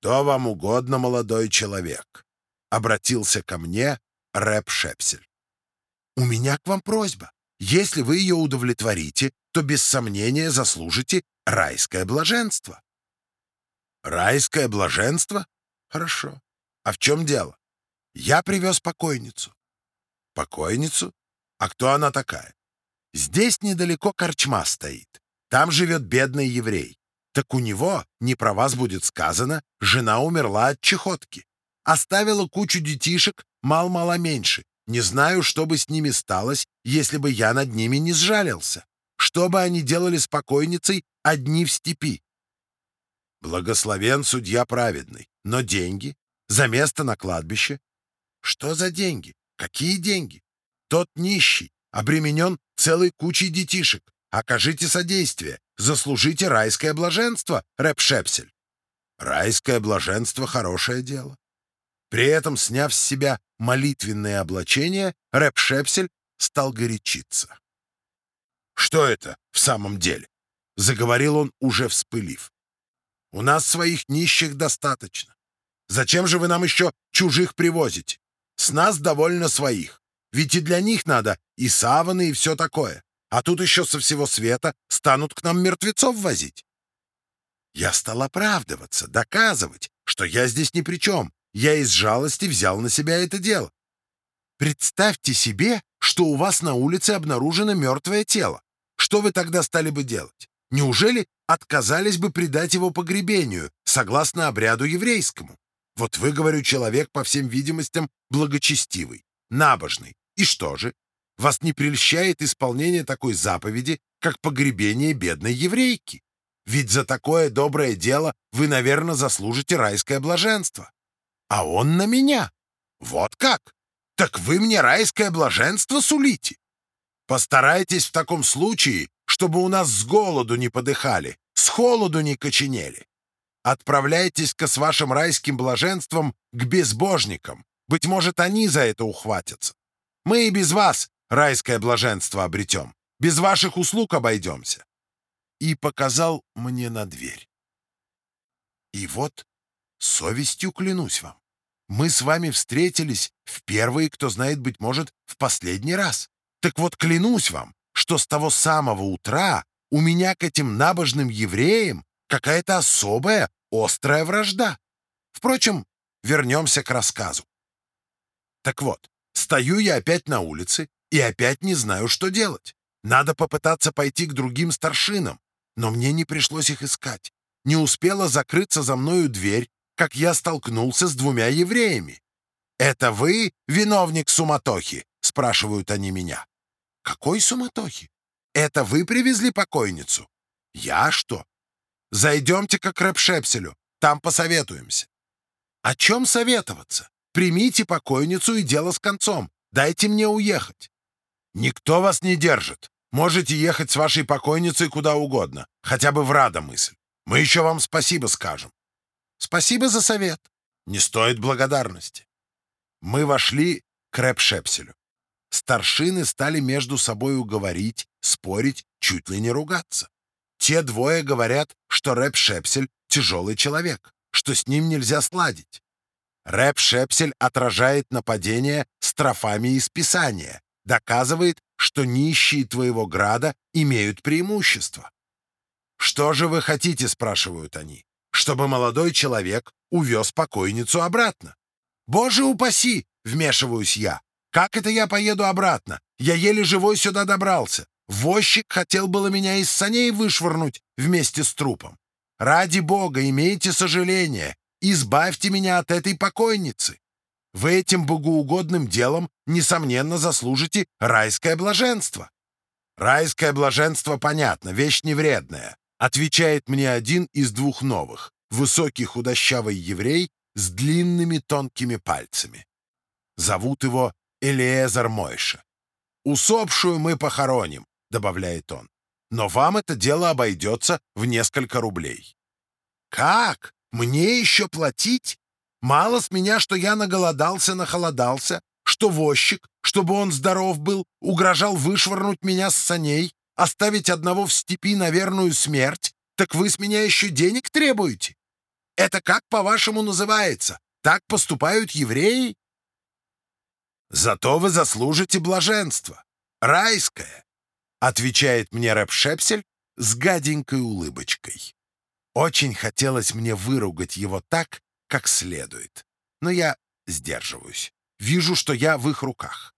«Что вам угодно, молодой человек?» — обратился ко мне Рэп Шепсель. «У меня к вам просьба. Если вы ее удовлетворите, то без сомнения заслужите райское блаженство». «Райское блаженство? Хорошо. А в чем дело? Я привез покойницу». «Покойницу? А кто она такая?» «Здесь недалеко корчма стоит. Там живет бедный еврей. Так у него, не про вас будет сказано, жена умерла от чехотки. Оставила кучу детишек, мал-мало меньше. Не знаю, что бы с ними сталось, если бы я над ними не сжалился. Что бы они делали с покойницей одни в степи? Благословен судья праведный. Но деньги? За место на кладбище? Что за деньги? Какие деньги? Тот нищий, обременен целой кучей детишек. Окажите содействие, заслужите райское блаженство, Рэп Шепсель. Райское блаженство — хорошее дело. При этом, сняв с себя молитвенное облачение, Рэп Шепсель стал горячиться. «Что это в самом деле?» — заговорил он, уже вспылив. «У нас своих нищих достаточно. Зачем же вы нам еще чужих привозите? С нас довольно своих. Ведь и для них надо и саваны, и все такое. А тут еще со всего света станут к нам мертвецов возить». Я стал оправдываться, доказывать, что я здесь ни при чем, я из жалости взял на себя это дело. Представьте себе, что у вас на улице обнаружено мертвое тело. Что вы тогда стали бы делать? Неужели отказались бы предать его погребению, согласно обряду еврейскому? Вот вы, говорю, человек, по всем видимостям, благочестивый, набожный. И что же? Вас не прельщает исполнение такой заповеди, как погребение бедной еврейки? Ведь за такое доброе дело вы, наверное, заслужите райское блаженство а он на меня. Вот как? Так вы мне райское блаженство сулите? Постарайтесь в таком случае, чтобы у нас с голоду не подыхали, с холоду не коченели. Отправляйтесь-ка с вашим райским блаженством к безбожникам. Быть может, они за это ухватятся. Мы и без вас райское блаженство обретем. Без ваших услуг обойдемся. И показал мне на дверь. И вот совестью клянусь вам. Мы с вами встретились в первый, кто знает, быть может, в последний раз. Так вот, клянусь вам, что с того самого утра у меня к этим набожным евреям какая-то особая острая вражда. Впрочем, вернемся к рассказу. Так вот, стою я опять на улице и опять не знаю, что делать. Надо попытаться пойти к другим старшинам, но мне не пришлось их искать. Не успела закрыться за мною дверь, как я столкнулся с двумя евреями. «Это вы виновник суматохи?» — спрашивают они меня. «Какой суматохи? Это вы привезли покойницу?» «Я что?» «Зайдемте-ка к Рэпшепселю, там посоветуемся». «О чем советоваться? Примите покойницу и дело с концом. Дайте мне уехать». «Никто вас не держит. Можете ехать с вашей покойницей куда угодно, хотя бы в Радомысль. Мы еще вам спасибо скажем. Спасибо за совет. Не стоит благодарности. Мы вошли к Рэп-Шепселю. Старшины стали между собой уговорить, спорить, чуть ли не ругаться. Те двое говорят, что Рэп-Шепсель — тяжелый человек, что с ним нельзя сладить. Рэп-Шепсель отражает нападение строфами из Писания, доказывает, что нищие твоего града имеют преимущество. «Что же вы хотите?» — спрашивают они чтобы молодой человек увез покойницу обратно. «Боже упаси!» — вмешиваюсь я. «Как это я поеду обратно? Я еле живой сюда добрался. Возчик хотел было меня из саней вышвырнуть вместе с трупом. Ради бога, имейте сожаление, избавьте меня от этой покойницы. Вы этим богоугодным делом, несомненно, заслужите райское блаженство». Райское блаженство, понятно, вещь невредная. Отвечает мне один из двух новых, высокий худощавый еврей с длинными тонкими пальцами. Зовут его Элиезер Мойша. «Усопшую мы похороним», — добавляет он. «Но вам это дело обойдется в несколько рублей». «Как? Мне еще платить? Мало с меня, что я наголодался, нахолодался, что возчик, чтобы он здоров был, угрожал вышвырнуть меня с саней, Оставить одного в степи на верную смерть? Так вы с меня еще денег требуете? Это как, по-вашему, называется? Так поступают евреи? Зато вы заслужите блаженство. Райское, отвечает мне рэп Шепсель с гаденькой улыбочкой. Очень хотелось мне выругать его так, как следует. Но я сдерживаюсь. Вижу, что я в их руках.